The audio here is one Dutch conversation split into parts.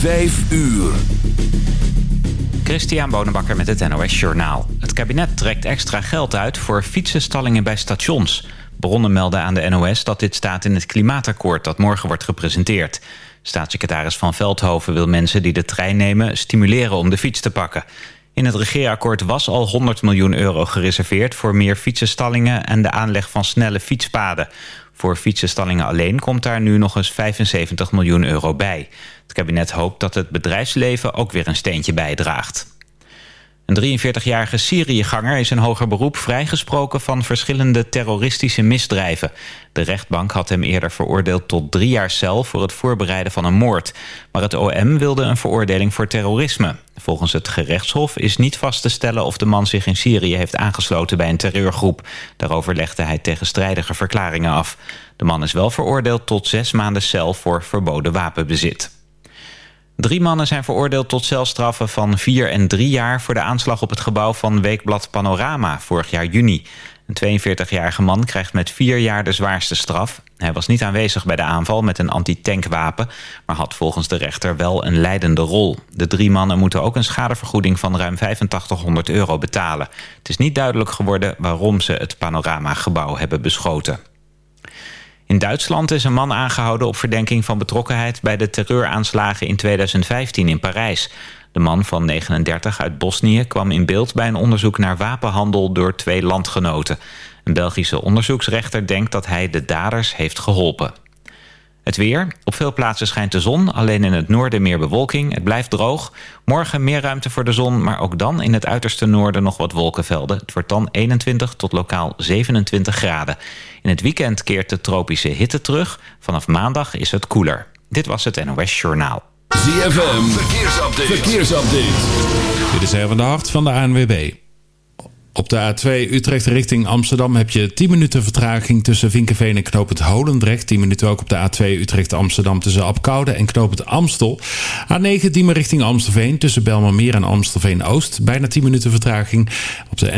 Vijf uur. Christian Bonenbakker met het NOS Journaal. Het kabinet trekt extra geld uit voor fietsenstallingen bij stations. Bronnen melden aan de NOS dat dit staat in het klimaatakkoord... dat morgen wordt gepresenteerd. Staatssecretaris Van Veldhoven wil mensen die de trein nemen... stimuleren om de fiets te pakken. In het regeerakkoord was al 100 miljoen euro gereserveerd... voor meer fietsenstallingen en de aanleg van snelle fietspaden. Voor fietsenstallingen alleen komt daar nu nog eens 75 miljoen euro bij. Het kabinet hoopt dat het bedrijfsleven ook weer een steentje bijdraagt. Een 43-jarige Syriëganger is in hoger beroep vrijgesproken van verschillende terroristische misdrijven. De rechtbank had hem eerder veroordeeld tot drie jaar cel voor het voorbereiden van een moord. Maar het OM wilde een veroordeling voor terrorisme. Volgens het gerechtshof is niet vast te stellen of de man zich in Syrië heeft aangesloten bij een terreurgroep. Daarover legde hij tegenstrijdige verklaringen af. De man is wel veroordeeld tot zes maanden cel voor verboden wapenbezit. Drie mannen zijn veroordeeld tot celstraffen van vier en drie jaar... voor de aanslag op het gebouw van Weekblad Panorama vorig jaar juni. Een 42-jarige man krijgt met vier jaar de zwaarste straf. Hij was niet aanwezig bij de aanval met een antitankwapen... maar had volgens de rechter wel een leidende rol. De drie mannen moeten ook een schadevergoeding van ruim 8500 euro betalen. Het is niet duidelijk geworden waarom ze het Panorama-gebouw hebben beschoten. In Duitsland is een man aangehouden op verdenking van betrokkenheid... bij de terreuraanslagen in 2015 in Parijs. De man van 39 uit Bosnië kwam in beeld bij een onderzoek naar wapenhandel... door twee landgenoten. Een Belgische onderzoeksrechter denkt dat hij de daders heeft geholpen. Het weer. Op veel plaatsen schijnt de zon. Alleen in het noorden meer bewolking. Het blijft droog. Morgen meer ruimte voor de zon. Maar ook dan in het uiterste noorden nog wat wolkenvelden. Het wordt dan 21 tot lokaal 27 graden. In het weekend keert de tropische hitte terug. Vanaf maandag is het koeler. Dit was het NOS Journaal. ZFM. Verkeersupdate. Verkeersupdate. Dit is even de hart van de ANWB. Op de A2 Utrecht richting Amsterdam heb je 10 minuten vertraging tussen Vinkenveen en Knoop Holendrecht. 10 minuten ook op de A2 Utrecht Amsterdam tussen Apkoude en Knoop Amstel. A9 Diemen richting Amstelveen tussen Belmermeer en Amstelveen Oost. Bijna 10 minuten vertraging. Op de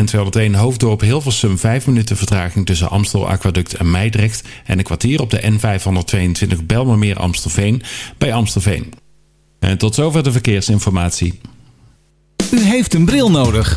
N201 Hoofddorp Hilversum 5 minuten vertraging tussen Amstel Aquaduct en Meidrecht. En een kwartier op de N522 Belmermeer Amstelveen bij Amstelveen. En tot zover de verkeersinformatie. U heeft een bril nodig.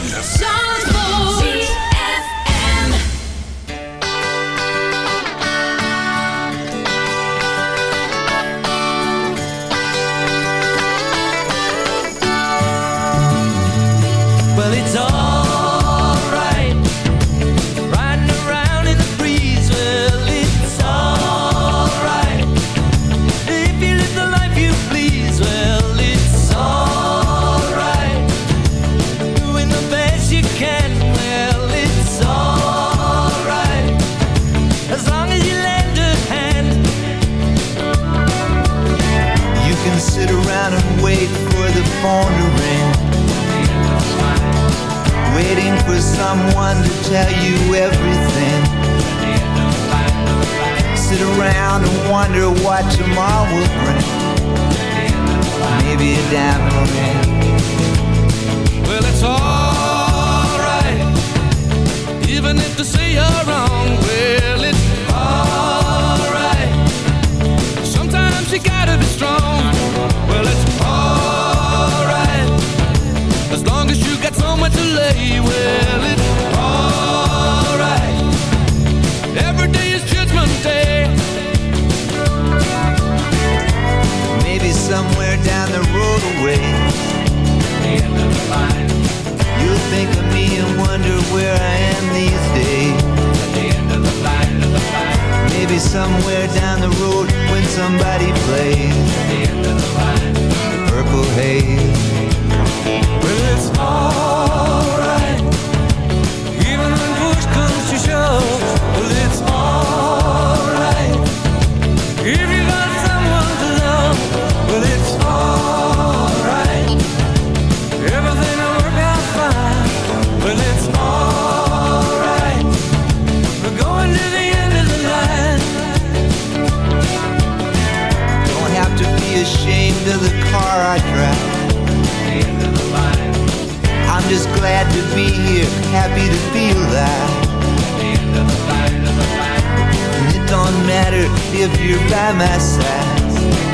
by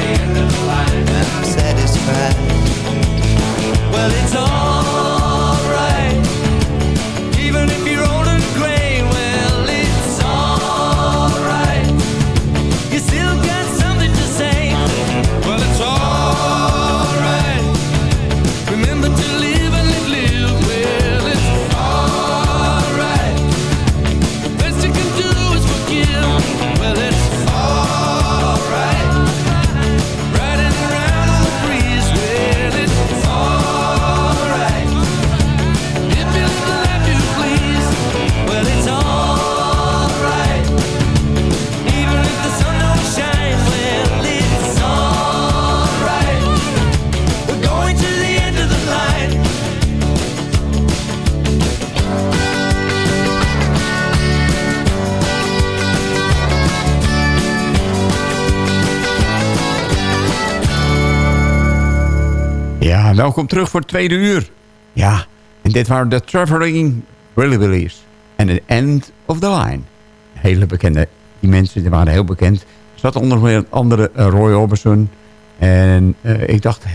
And I'm satisfied. Well, it's all Welkom terug voor het tweede uur. Ja, en dit waren de Traveling Willys. En The End of the Line. Hele bekende. Die mensen die waren heel bekend. Er zat onder andere eh, Roy Orbison. En eh, ik dacht,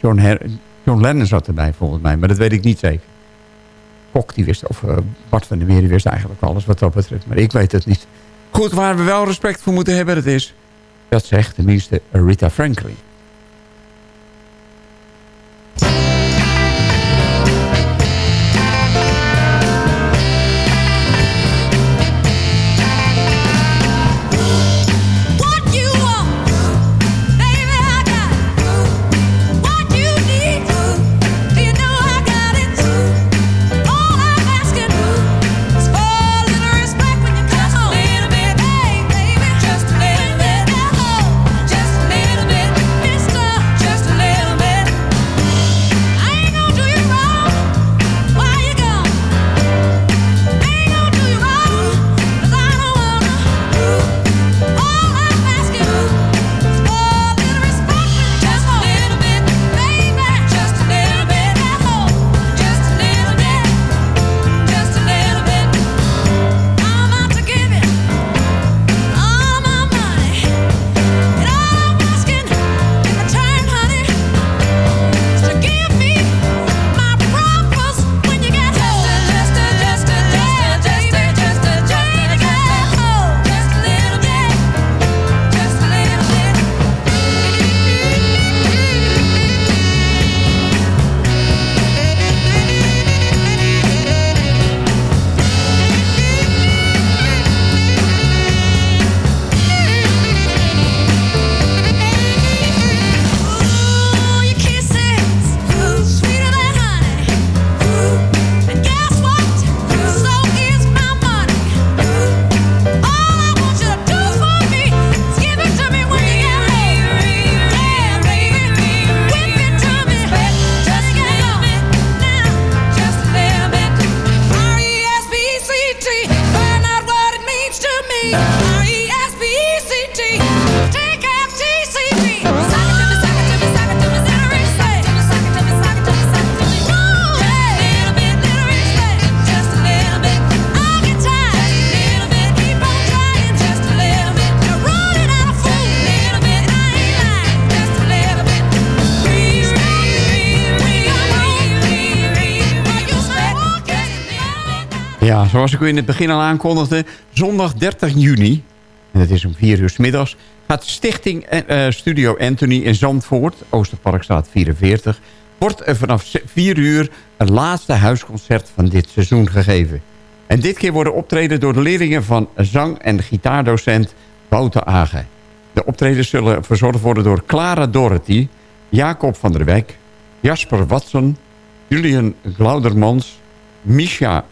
John, John Lennon zat erbij volgens mij. Maar dat weet ik niet zeker. Kok die wist, of eh, Bart van der Meer die wist eigenlijk alles wat dat betreft. Maar ik weet het niet. Goed, waar we wel respect voor moeten hebben, dat is... Dat zegt tenminste Rita Franklin. Zoals ik u in het begin al aankondigde, zondag 30 juni, en het is om 4 uur 's middags, gaat Stichting eh, Studio Anthony in Zandvoort, Oosterparkstraat 44, wordt er vanaf 4 uur een laatste huisconcert van dit seizoen gegeven. En dit keer worden optreden door de leerlingen van zang- en gitaardocent Wouter Agen. De optredens zullen verzorgd worden door Clara Dorothy, Jacob van der Wijk, Jasper Watson, Julian Glaudermans, Misha,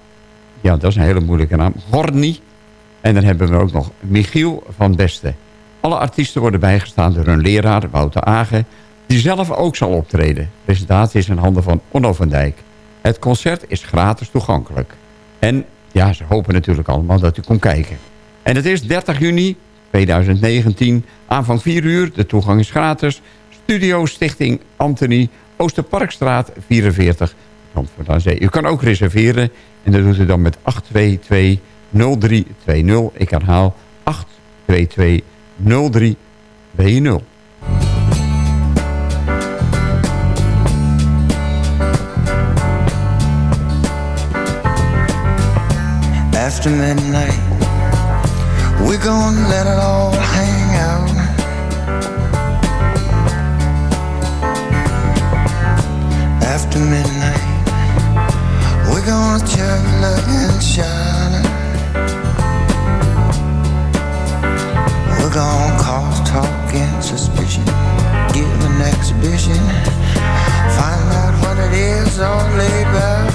ja dat is een hele moeilijke naam, Gorny. En dan hebben we ook nog Michiel van Beste. Alle artiesten worden bijgestaan door hun leraar Wouter Agen, die zelf ook zal optreden. De presentatie is in handen van Onno van Dijk. Het concert is gratis toegankelijk. En ja, ze hopen natuurlijk allemaal dat u komt kijken. En het is 30 juni 2019, aanvang 4 uur, de toegang is gratis. Studio Stichting Anthony, Oosterparkstraat 44, Zandvoort aan Zee. U kan ook reserveren en dat doet u dan met 822 0320. Ik herhaal 822 0320. After midnight, we're gonna let it all hang out. After midnight, we're gonna look, and shine. We're gonna cause talk and suspicion, give an exhibition, find out what it is all about.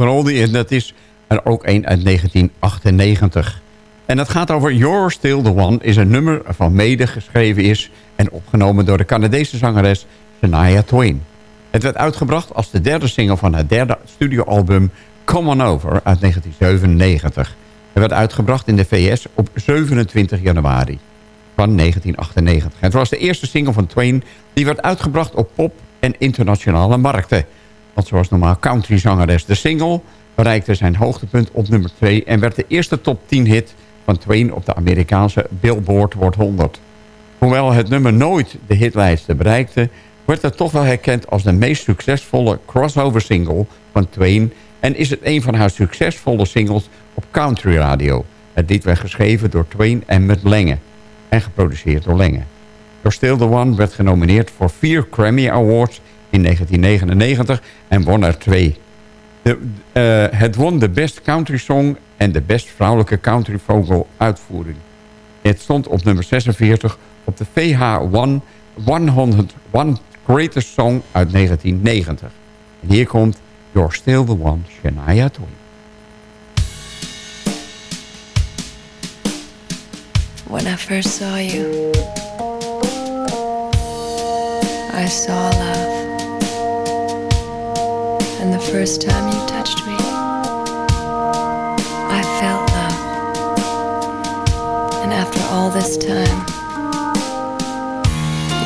En dat is er ook een uit 1998. En dat gaat over You're Still The One... is een nummer van mede geschreven is... en opgenomen door de Canadese zangeres Shania Twain. Het werd uitgebracht als de derde single van haar derde studioalbum... Come On Over uit 1997. Het werd uitgebracht in de VS op 27 januari van 1998. Het was de eerste single van Twain die werd uitgebracht op pop- en internationale markten. Want zoals normaal countryzangeres de single bereikte zijn hoogtepunt op nummer 2... en werd de eerste top 10 hit van Twain op de Amerikaanse Billboard Hot 100. Hoewel het nummer nooit de hitlijsten bereikte... werd het toch wel herkend als de meest succesvolle crossover single van Twain... en is het een van haar succesvolle singles op country radio. Het lied werd geschreven door Twain en met Lenge en geproduceerd door Lenge. Door Still The One werd genomineerd voor vier Grammy Awards in 1999 en won er twee. De, eh, het won de Best Country Song en de Best Vrouwelijke Country Vocal Uitvoering. Het stond op nummer 46 op de VH1 101 Greatest Song uit 1990. En hier komt You're Still The One, Shania Twain. When I first saw you, I saw love. and the first time you touched me, I felt love. And after all this time,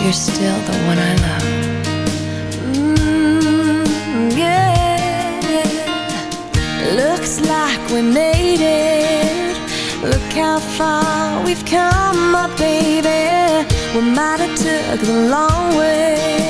you're still the one I love. Mm, yeah. Looks like we made it. Look how far we've come, my baby. We might have took the long way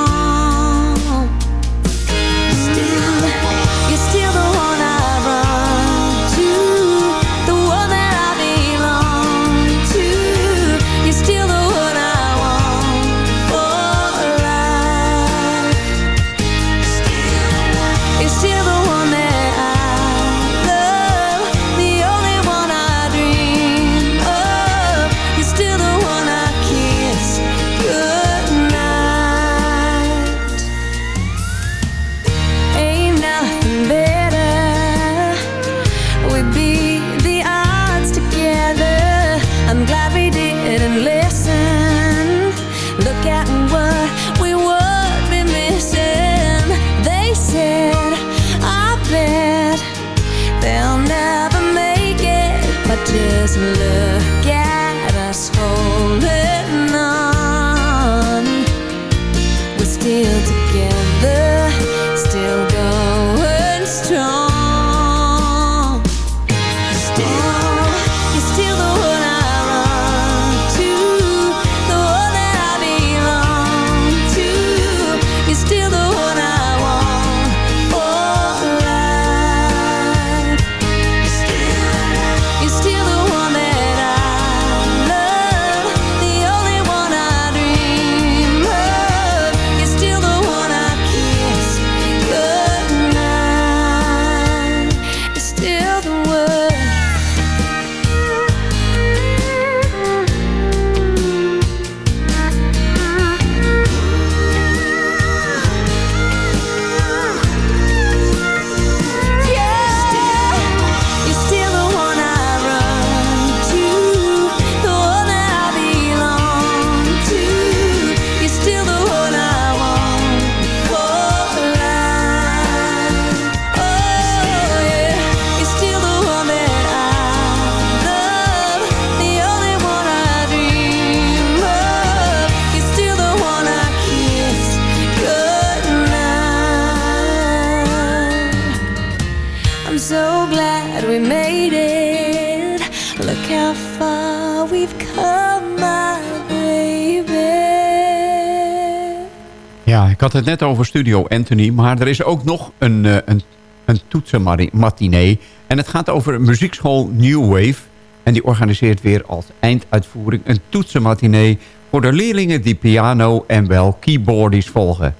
Het net over Studio Anthony, maar er is ook nog een, eh, een, een toetsenmatinee. En het gaat over muziekschool New Wave. En die organiseert weer als einduitvoering een toetsenmatinee... voor de leerlingen die piano en wel keyboardies volgen.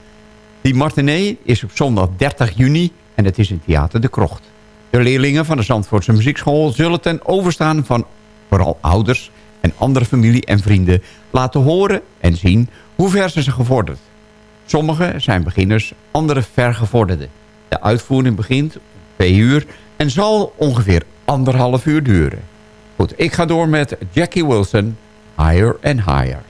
Die matinee is op zondag 30 juni en het is in Theater de Krocht. De leerlingen van de Zandvoortse Muziekschool zullen ten overstaan van vooral ouders en andere familie en vrienden laten horen en zien hoe ver ze zijn gevorderd. Sommigen zijn beginners, andere vergevorderden. De uitvoering begint om twee uur en zal ongeveer anderhalf uur duren. Goed, ik ga door met Jackie Wilson, Higher and Higher.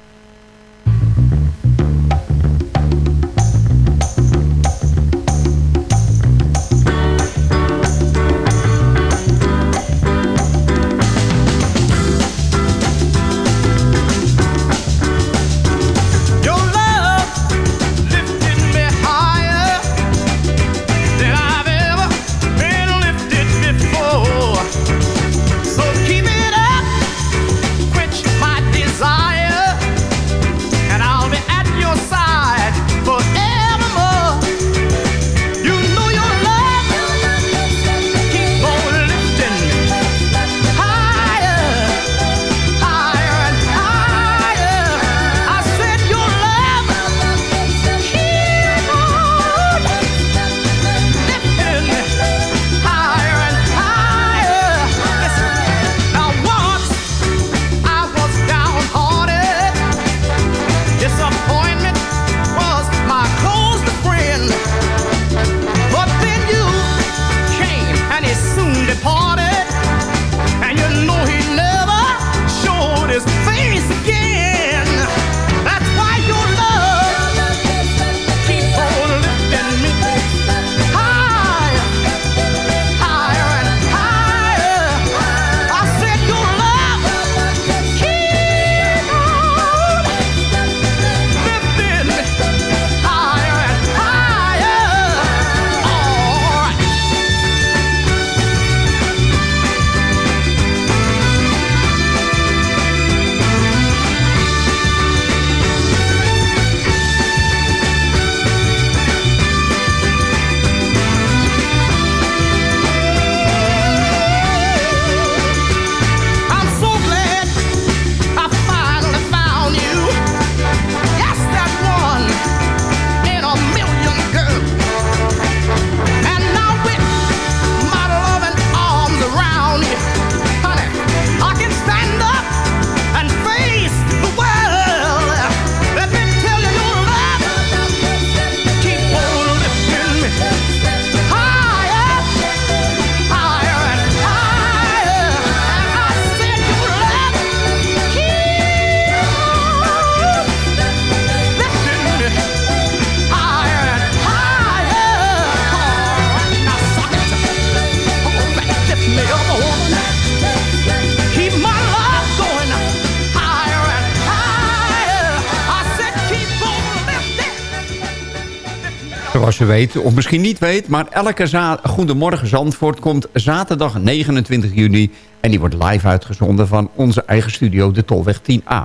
Weet, of misschien niet weet... maar elke Goedemorgen Zandvoort komt zaterdag 29 juni... en die wordt live uitgezonden van onze eigen studio, de Tolweg 10A.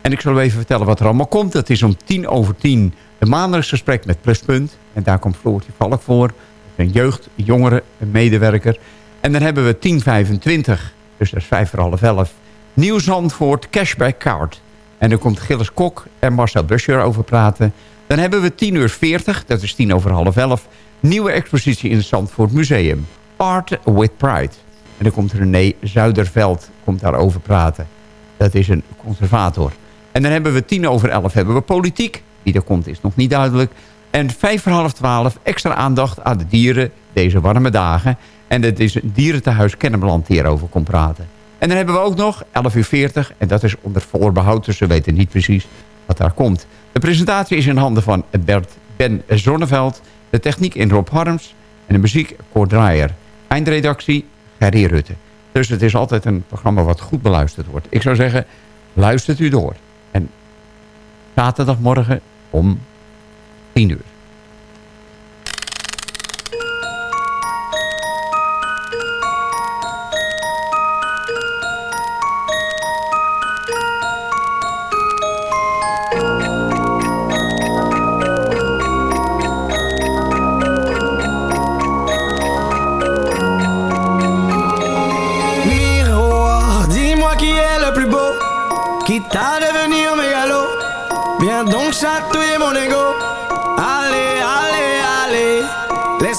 En ik zal even vertellen wat er allemaal komt. Dat is om tien over tien een maandelijksgesprek met Pluspunt. En daar komt Floortje Valk voor. Een jeugd, jongere medewerker. En dan hebben we 1025, dus dat is vijf voor half elf... Nieuw Zandvoort Cashback Card. En dan komt Gilles Kok en Marcel Buscher over praten... Dan hebben we 10 uur 40, dat is 10 over half 11. Nieuwe expositie in het Zandvoort Museum. Art with Pride. En dan komt René Zuiderveld komt daarover praten. Dat is een conservator. En dan hebben we 10 over 11 hebben we politiek. Wie er komt is nog niet duidelijk. En 5 voor half 12 extra aandacht aan de dieren deze warme dagen. En dat is een dierentehuis Kennemerland die erover komt praten. En dan hebben we ook nog 11 uur 40. En dat is onder voorbehoud, dus we weten niet precies wat daar komt. De presentatie is in handen van Bert Ben Zonneveld. De techniek in Rob Harms. En de muziek Cor Draaier. Eindredactie Gerry Rutte. Dus het is altijd een programma wat goed beluisterd wordt. Ik zou zeggen, luistert u door. En zaterdagmorgen om 10 uur.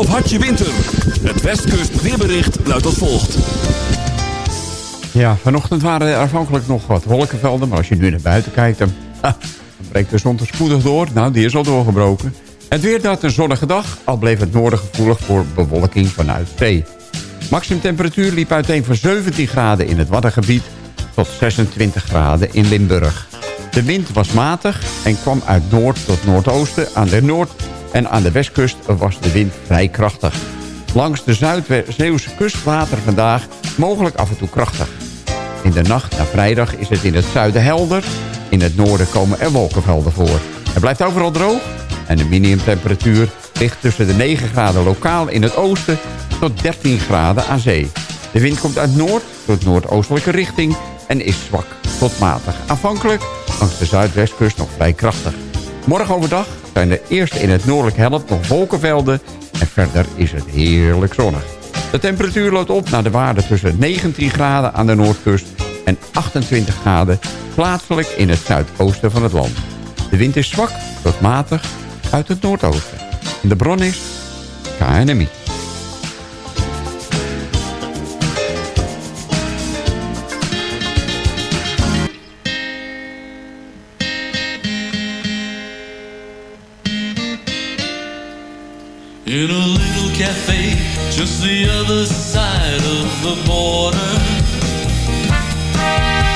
Of hartje winter. Het Westkust weerbericht luidt als volgt. Ja, vanochtend waren er afhankelijk nog wat wolkenvelden. Maar als je nu naar buiten kijkt, dan, dan breekt de zon er spoedig door. Nou, die is al doorgebroken. Het weer dat een zonnige dag, al bleef het noorden gevoelig voor bewolking vanuit zee. Maximum temperatuur liep uiteen van 17 graden in het Waddengebied tot 26 graden in Limburg. De wind was matig en kwam uit noord tot noordoosten. Aan de noord- en aan de westkust was de wind vrij krachtig. Langs de Zuid-Zeeuwse kust later vandaag mogelijk af en toe krachtig. In de nacht naar vrijdag is het in het zuiden helder. In het noorden komen er wolkenvelden voor. Het blijft overal droog en de minimumtemperatuur ligt tussen de 9 graden lokaal in het oosten tot 13 graden aan zee. De wind komt uit noord tot noordoostelijke richting en is zwak tot matig. Aanvankelijk langs de zuidwestkust nog vrij krachtig. Morgen overdag zijn er eerst in het noordelijke helft nog wolkenvelden en verder is het heerlijk zonnig. De temperatuur loopt op naar de waarde tussen 19 graden aan de noordkust en 28 graden plaatselijk in het zuidoosten van het land. De wind is zwak tot matig uit het noordoosten. En de bron is KNMI. In a little cafe just the other side of the border.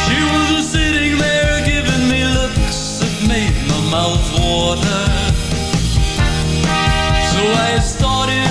She was sitting there giving me looks that made my mouth water. So I started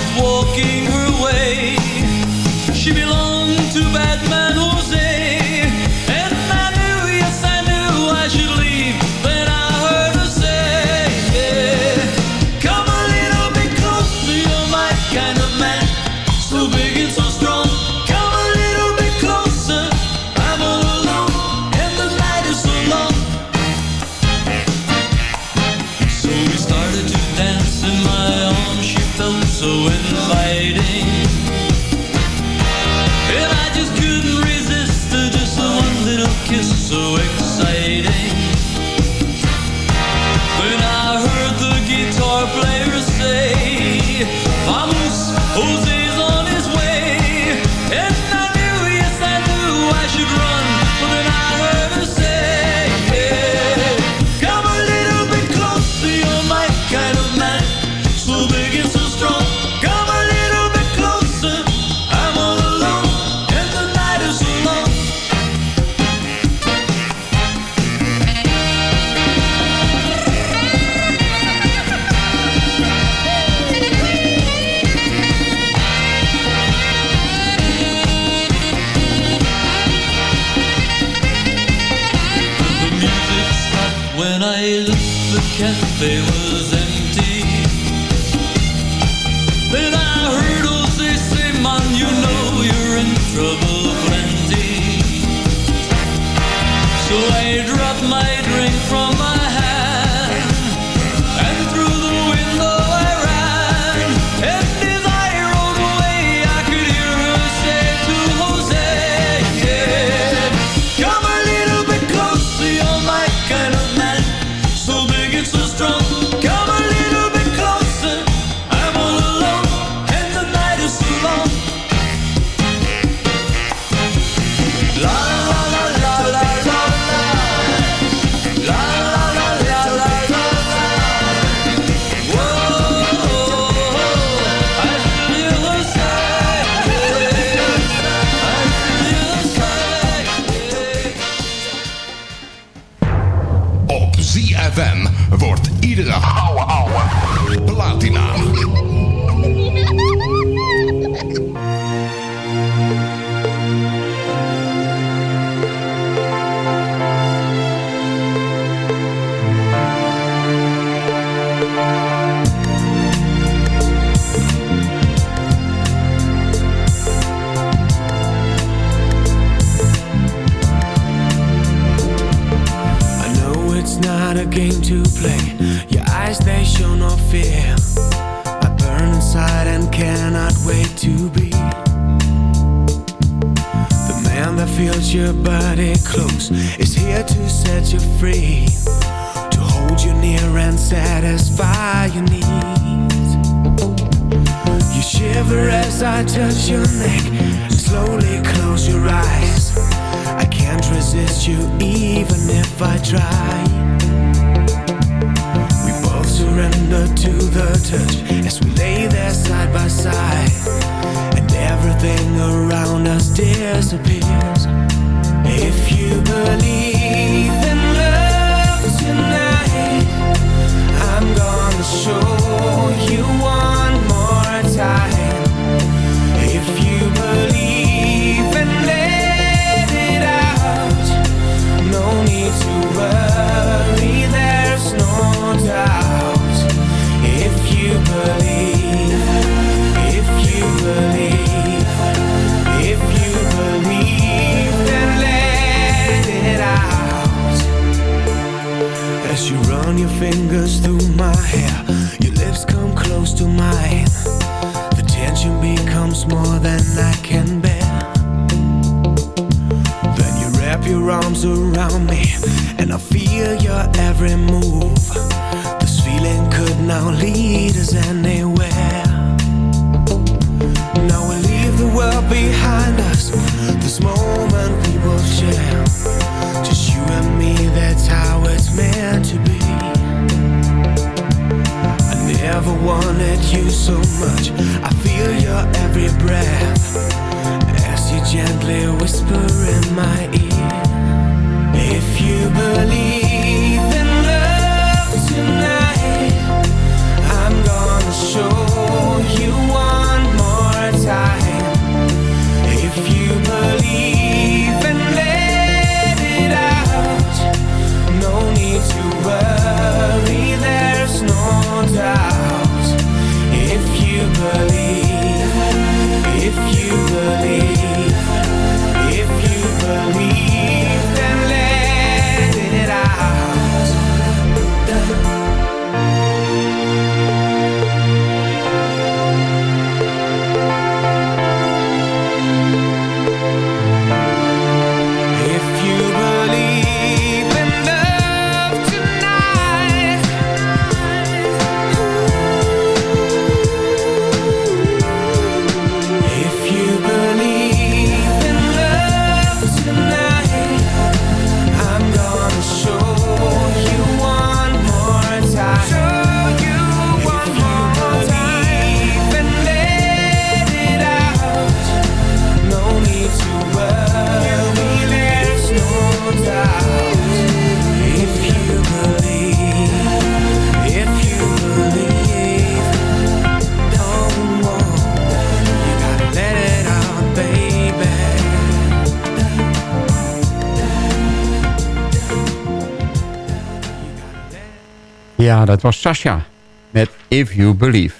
Ja, dat was Sasha met If You Believe.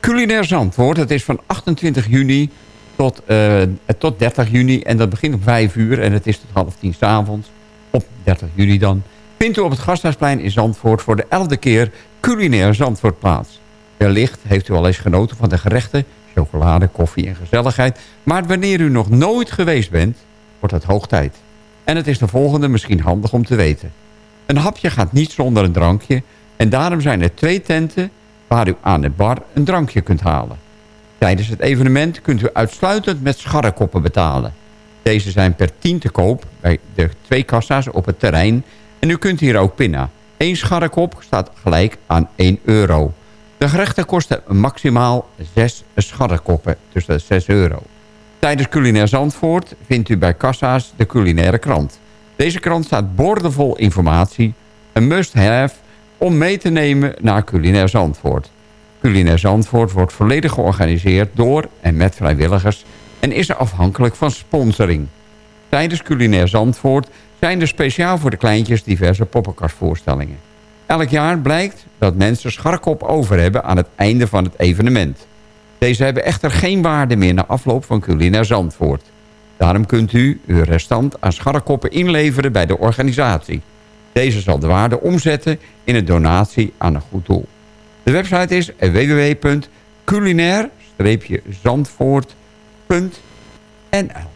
Culinair Zandvoort, het is van 28 juni tot, eh, tot 30 juni. En dat begint om 5 uur en het is tot half tien 's avonds. Op 30 juli dan. Vindt u op het Gasthuisplein in Zandvoort voor de elfde keer Culinair Zandvoort plaats. Wellicht heeft u al eens genoten van de gerechten, chocolade, koffie en gezelligheid. Maar wanneer u nog nooit geweest bent, wordt het hoog tijd. En het is de volgende misschien handig om te weten. Een hapje gaat niet zonder een drankje. En daarom zijn er twee tenten waar u aan de bar een drankje kunt halen. Tijdens het evenement kunt u uitsluitend met scharrekoppen betalen. Deze zijn per 10 te koop bij de twee kassa's op het terrein. En u kunt hier ook pinnen. Eén scharrekop staat gelijk aan 1 euro. De gerechten kosten maximaal 6 scharrekoppen, dus dat is 6 euro. Tijdens Culinair Zandvoort vindt u bij kassa's de culinaire krant. Deze krant staat boordevol informatie, een must-have om mee te nemen naar Culinair Zandvoort. Culinair Zandvoort wordt volledig georganiseerd door en met vrijwilligers en is afhankelijk van sponsoring. Tijdens Culinair Zandvoort zijn er speciaal voor de kleintjes diverse poppenkastvoorstellingen. Elk jaar blijkt dat mensen scharkop over hebben aan het einde van het evenement. Deze hebben echter geen waarde meer na afloop van Culinair Zandvoort. Daarom kunt u uw restant aan scharrekoppen inleveren bij de organisatie. Deze zal de waarde omzetten in een donatie aan een goed doel. De website is www.culinair-zandvoort.nl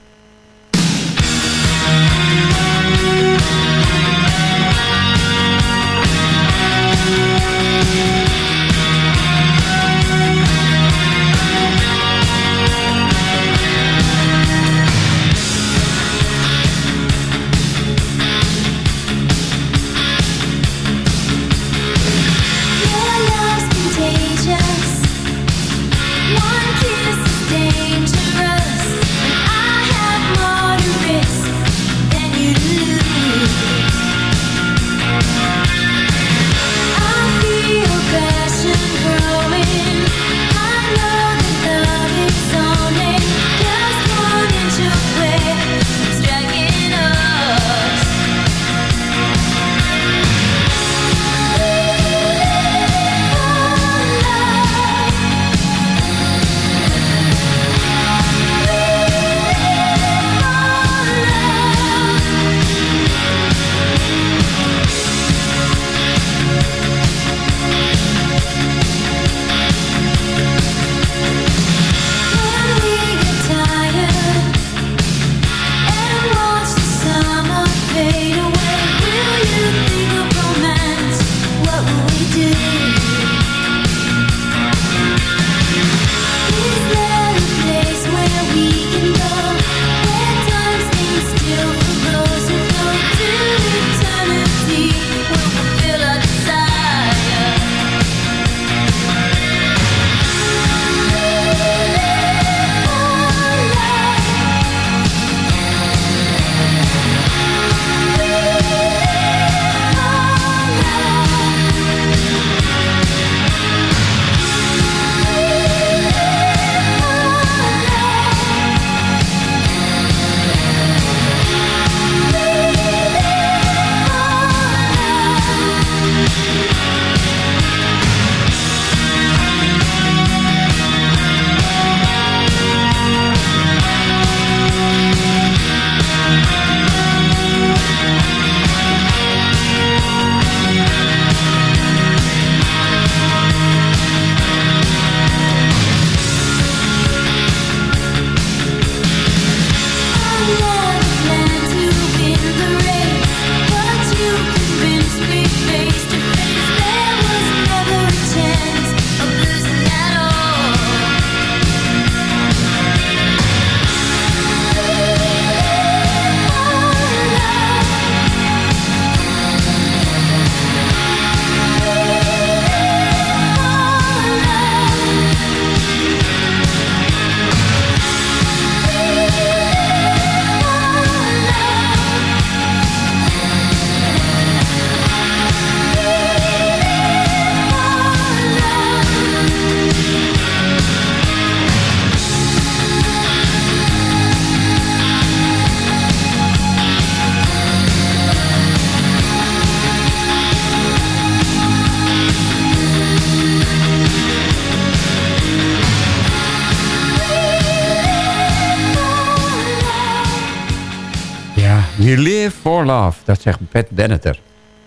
We live for love. Dat zegt Pat Benneter.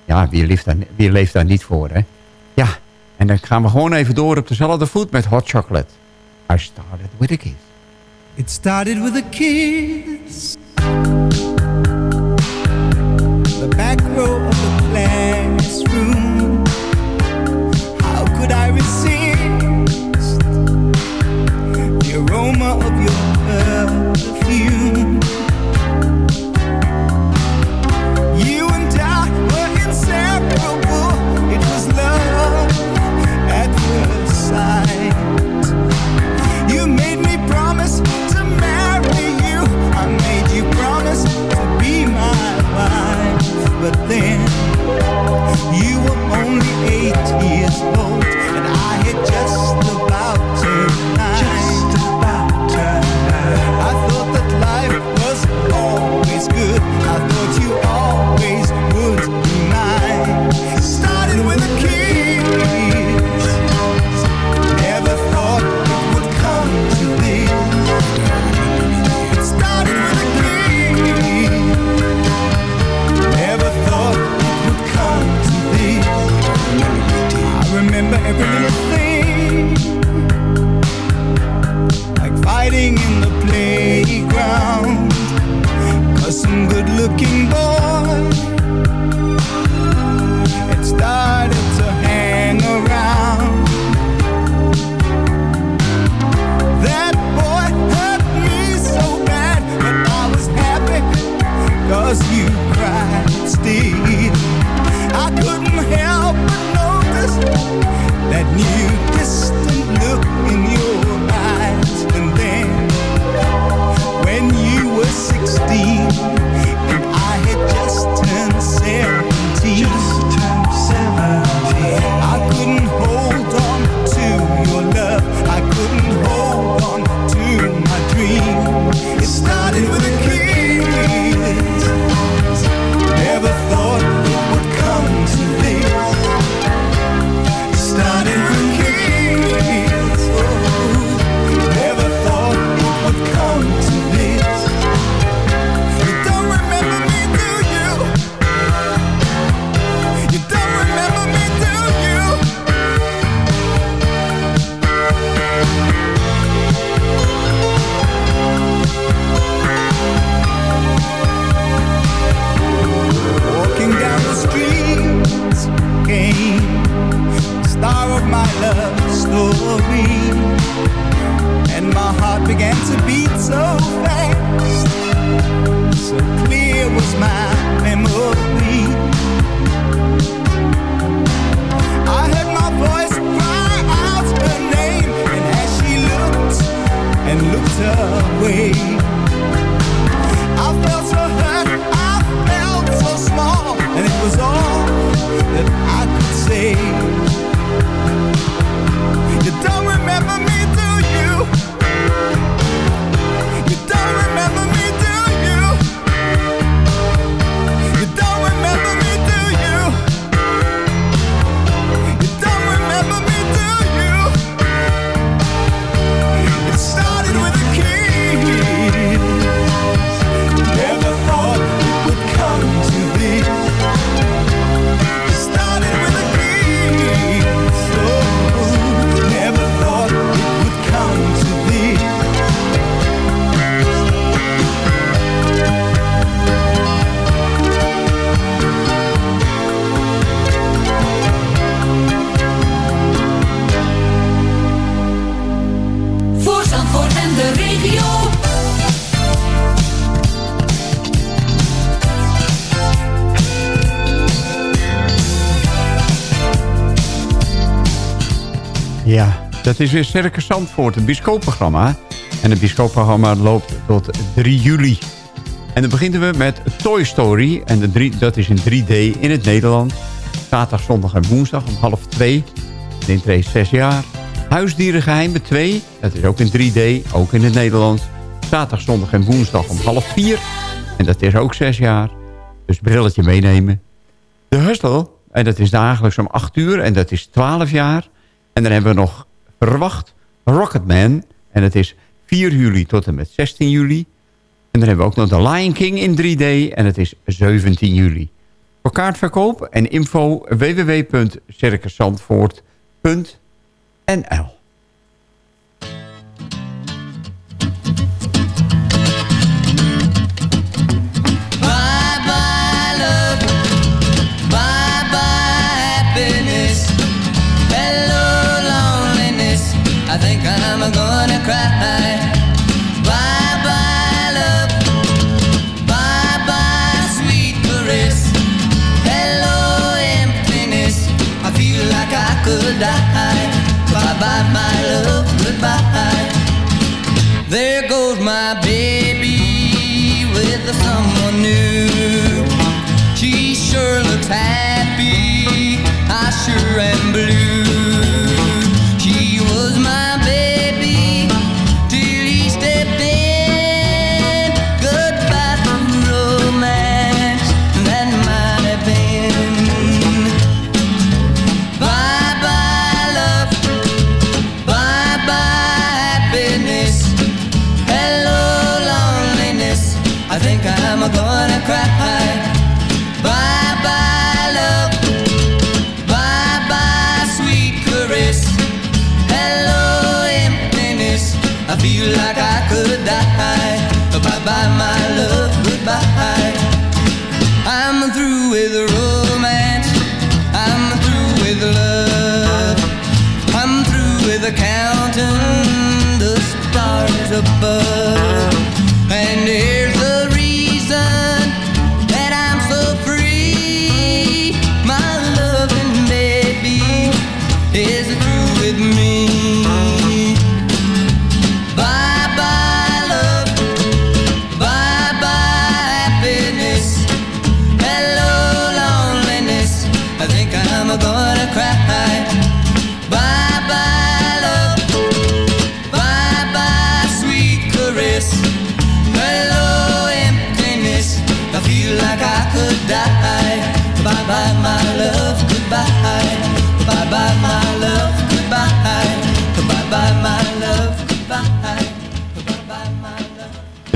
Ja, wie leeft, daar, wie leeft daar niet voor, hè? Ja, en dan gaan we gewoon even door op dezelfde voet met Hot Chocolate. I started with a kiss. It started with a kiss. The back row of the classroom. How could I resist the aroma of your love? Dat is weer Circus Zandvoort, het bioscoopprogramma. En het bioscoopprogramma loopt tot 3 juli. En dan beginnen we met Toy Story. En de dat is in 3D in het Nederlands. Zaterdag, zondag en woensdag om half 2. De intree is 6 jaar. Huisdierengeheimen 2. Dat is ook in 3D, ook in het Nederlands. Zaterdag, zondag en woensdag om half 4. En dat is ook 6 jaar. Dus brilletje meenemen. De Hustle. En dat is dagelijks om 8 uur. En dat is 12 jaar. En dan hebben we nog verwacht Rocketman. En het is 4 juli tot en met 16 juli. En dan hebben we ook nog The Lion King in 3D. En het is 17 juli. Voor kaartverkoop en info www.circusandvoort.nl could die. Bye bye my love, goodbye. There goes my baby with someone new. She sure looks happy. I sure am blue. Above.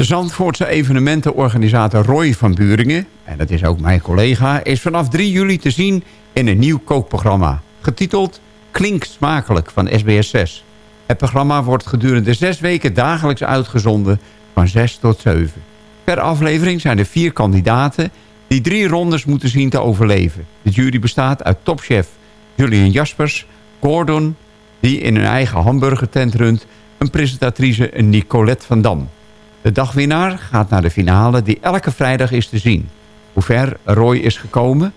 Zandvoortse evenementenorganisator Roy van Buringen... en dat is ook mijn collega... is vanaf 3 juli te zien in een nieuw kookprogramma... getiteld Klink Smakelijk van SBS 6. Het programma wordt gedurende zes weken dagelijks uitgezonden... van 6 tot 7. Per aflevering zijn er vier kandidaten... die drie rondes moeten zien te overleven. De jury bestaat uit topchef Julian Jaspers... Gordon, die in een eigen hamburgertent runt... een presentatrice Nicolette van Dam... De dagwinnaar gaat naar de finale die elke vrijdag is te zien. Hoe ver Roy is gekomen?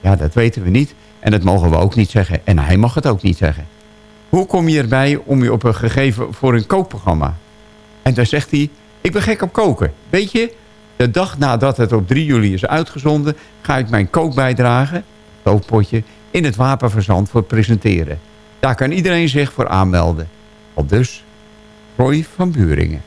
Ja, dat weten we niet. En dat mogen we ook niet zeggen. En hij mag het ook niet zeggen. Hoe kom je erbij om je op een gegeven voor een kookprogramma? En dan zegt hij, ik ben gek op koken. Weet je, de dag nadat het op 3 juli is uitgezonden... ga ik mijn kookbijdrage, kookpotje, in het Wapenverzand voor presenteren. Daar kan iedereen zich voor aanmelden. Al dus Roy van Buringen.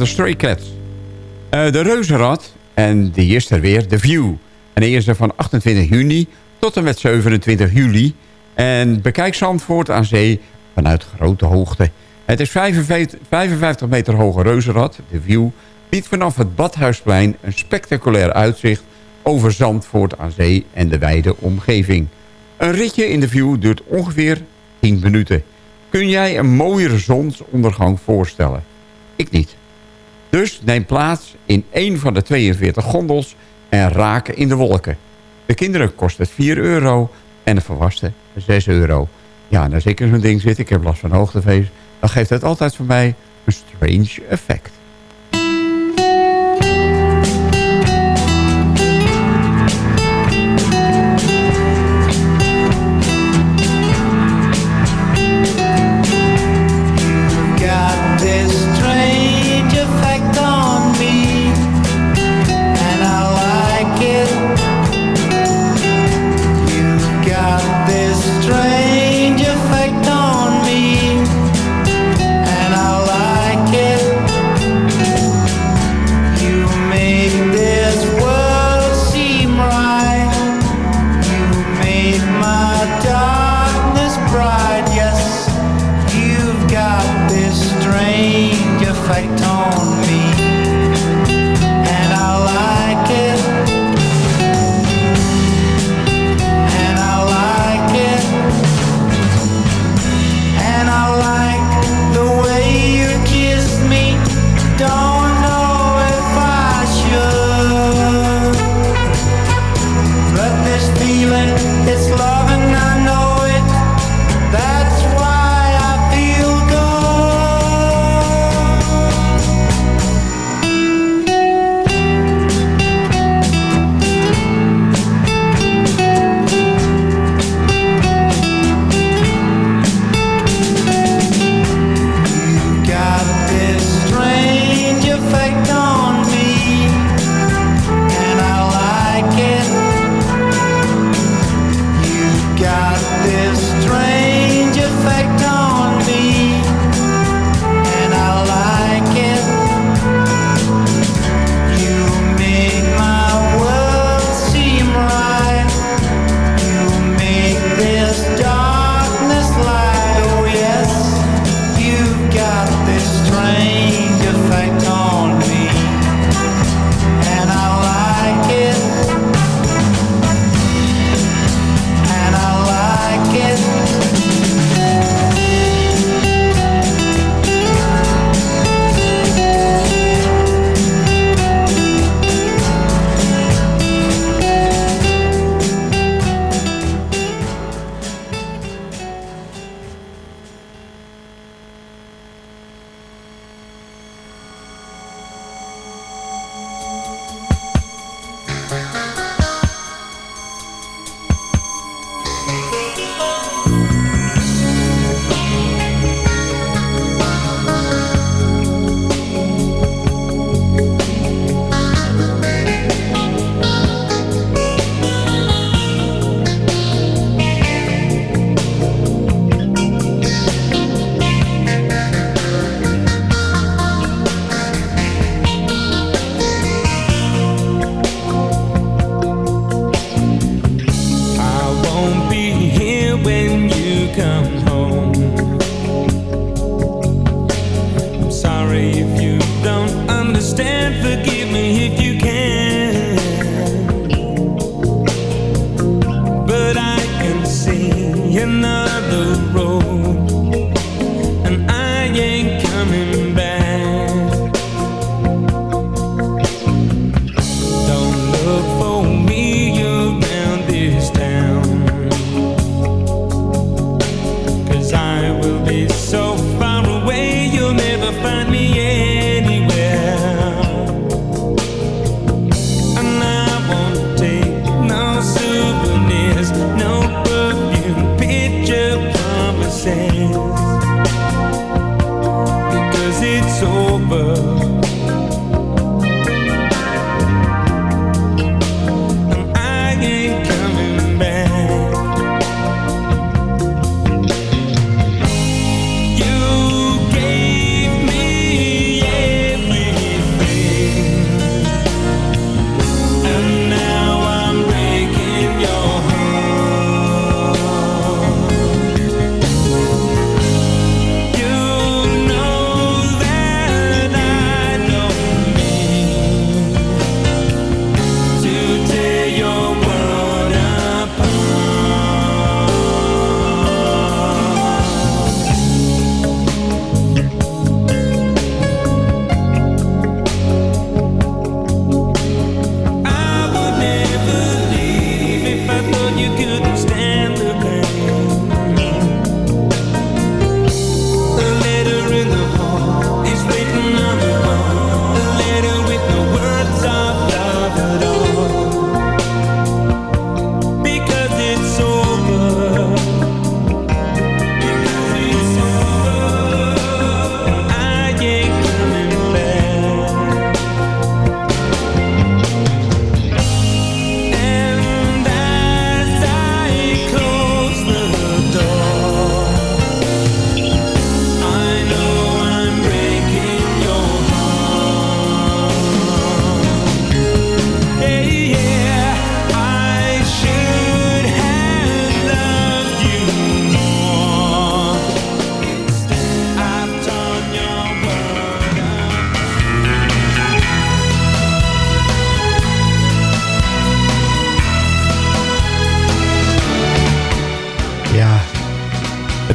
De Stray Cats. Eh, de Reuzenrad en die is er weer, The View. En die is er van 28 juni tot en met 27 juli. En bekijk Zandvoort aan zee vanuit grote hoogte. Het is 55, 55 meter hoge reuzenrad, The View... biedt vanaf het Badhuisplein een spectaculair uitzicht... over Zandvoort aan zee en de wijde omgeving. Een ritje in de View duurt ongeveer 10 minuten. Kun jij een mooiere zonsondergang voorstellen? Ik niet. Dus neem plaats in één van de 42 gondels en raken in de wolken. De kinderen kost het 4 euro en de volwassenen 6 euro. Ja, en als ik in zo'n ding zit, ik heb last van hoogtevrees... dan geeft het altijd voor mij een strange effect.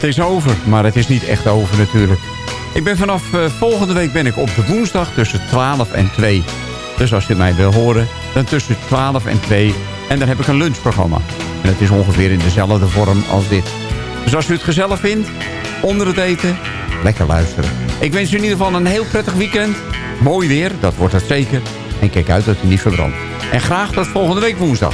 Is over, maar het is niet echt over natuurlijk. Ik ben vanaf eh, volgende week ben ik op de woensdag tussen 12 en 2. Dus als je mij wil horen, dan tussen 12 en 2. En dan heb ik een lunchprogramma. En het is ongeveer in dezelfde vorm als dit. Dus als u het gezellig vindt, onder het eten, lekker luisteren. Ik wens u in ieder geval een heel prettig weekend. Mooi weer, dat wordt het zeker. En kijk uit dat u niet verbrandt. En graag tot volgende week woensdag.